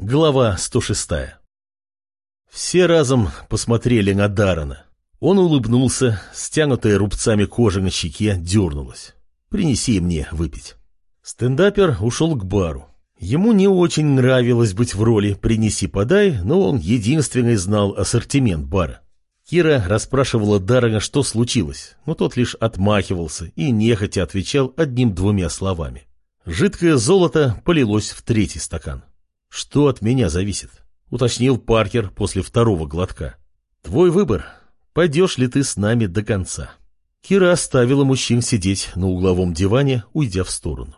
Глава 106 Все разом посмотрели на Дарана. Он улыбнулся, стянутая рубцами кожа на щеке дернулась. «Принеси мне выпить». Стендапер ушел к бару. Ему не очень нравилось быть в роли «принеси-подай», но он единственный знал ассортимент бара. Кира расспрашивала Дарана, что случилось, но тот лишь отмахивался и нехотя отвечал одним-двумя словами. Жидкое золото полилось в третий стакан. «Что от меня зависит?» — уточнил Паркер после второго глотка. «Твой выбор. Пойдешь ли ты с нами до конца?» Кира оставила мужчин сидеть на угловом диване, уйдя в сторону.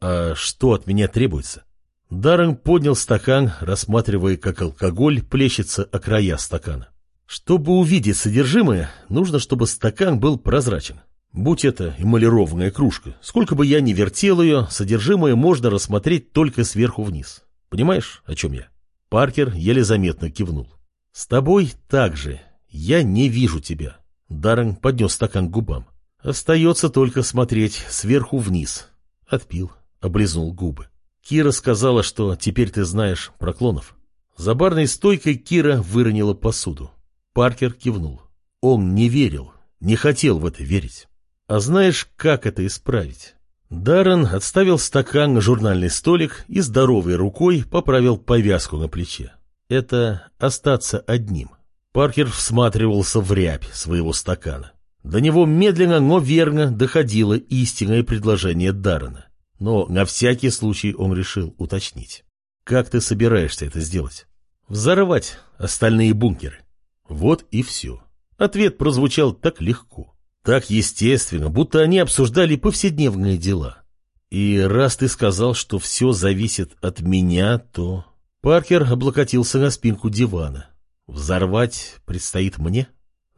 «А что от меня требуется?» Даррен поднял стакан, рассматривая, как алкоголь плещется о края стакана. Чтобы увидеть содержимое, нужно, чтобы стакан был прозрачен. Будь это эмалированная кружка, сколько бы я ни вертел ее, содержимое можно рассмотреть только сверху вниз. Понимаешь, о чем я? Паркер еле заметно кивнул. С тобой так же. Я не вижу тебя. Даррен поднес стакан к губам. Остается только смотреть сверху вниз. Отпил, облизнул губы. Кира сказала, что теперь ты знаешь про клонов. За барной стойкой Кира выронила посуду. Паркер кивнул. Он не верил, не хотел в это верить. А знаешь, как это исправить? Даррен отставил стакан на журнальный столик и здоровой рукой поправил повязку на плече. Это остаться одним. Паркер всматривался в рябь своего стакана. До него медленно, но верно доходило истинное предложение Даррена. Но на всякий случай он решил уточнить. Как ты собираешься это сделать? Взорвать остальные бункеры. Вот и все. Ответ прозвучал так легко. Так естественно, будто они обсуждали повседневные дела. И раз ты сказал, что все зависит от меня, то... Паркер облокотился на спинку дивана. Взорвать предстоит мне?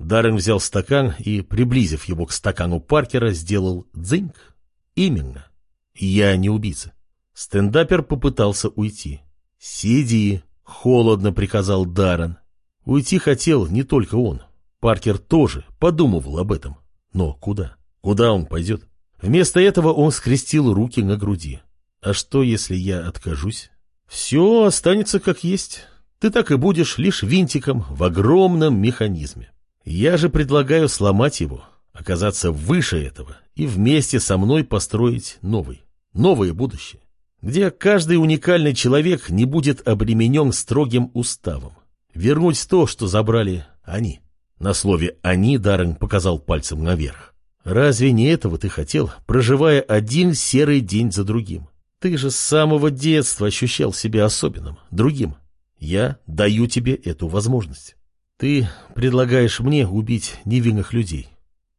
Даррен взял стакан и, приблизив его к стакану Паркера, сделал дзыньк. Именно. Я не убийца. Стендапер попытался уйти. «Сиди», — холодно приказал Даррен. Уйти хотел не только он. Паркер тоже подумывал об этом. Но куда? Куда он пойдет? Вместо этого он скрестил руки на груди. А что, если я откажусь? Все останется как есть. Ты так и будешь лишь винтиком в огромном механизме. Я же предлагаю сломать его, оказаться выше этого и вместе со мной построить новый, новое будущее, где каждый уникальный человек не будет обременен строгим уставом. Вернуть то, что забрали они. На слове «они» Даррен показал пальцем наверх. «Разве не этого ты хотел, проживая один серый день за другим? Ты же с самого детства ощущал себя особенным, другим. Я даю тебе эту возможность. Ты предлагаешь мне убить невинных людей.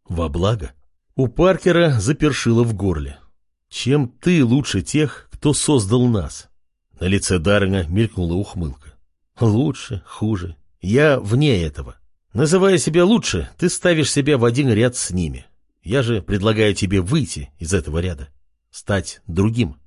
Во благо?» У Паркера запершило в горле. «Чем ты лучше тех, кто создал нас?» На лице Даррена мелькнула ухмылка. «Лучше, хуже. Я вне этого. Называя себя лучше, ты ставишь себя в один ряд с ними. Я же предлагаю тебе выйти из этого ряда. Стать другим.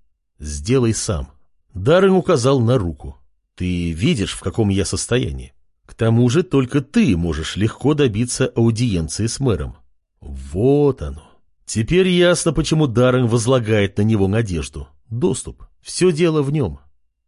Сделай сам. Даррен указал на руку. Ты видишь, в каком я состоянии. К тому же только ты можешь легко добиться аудиенции с мэром. Вот оно. Теперь ясно, почему Даррен возлагает на него надежду. Доступ. Все дело в нем.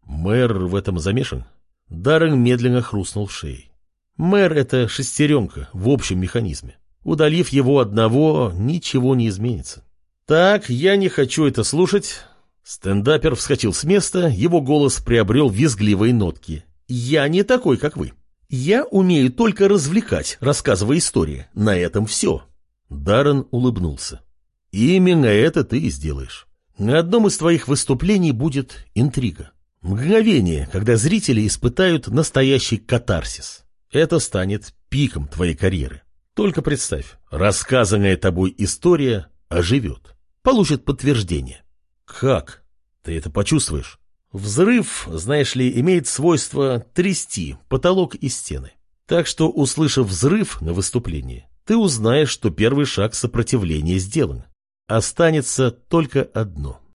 Мэр в этом замешан. Даррен медленно хрустнул шеей. Мэр — это шестеренка в общем механизме. Удалив его одного, ничего не изменится. Так, я не хочу это слушать. Стендапер вскочил с места, его голос приобрел визгливые нотки. Я не такой, как вы. Я умею только развлекать, рассказывая истории. На этом все. Даррен улыбнулся. Именно это ты и сделаешь. На одном из твоих выступлений будет интрига. Мгновение, когда зрители испытают настоящий катарсис. Это станет пиком твоей карьеры. Только представь, рассказанная тобой история оживет, получит подтверждение. Как? Ты это почувствуешь? Взрыв, знаешь ли, имеет свойство трясти потолок и стены. Так что, услышав взрыв на выступлении, ты узнаешь, что первый шаг сопротивления сделан. Останется только одно.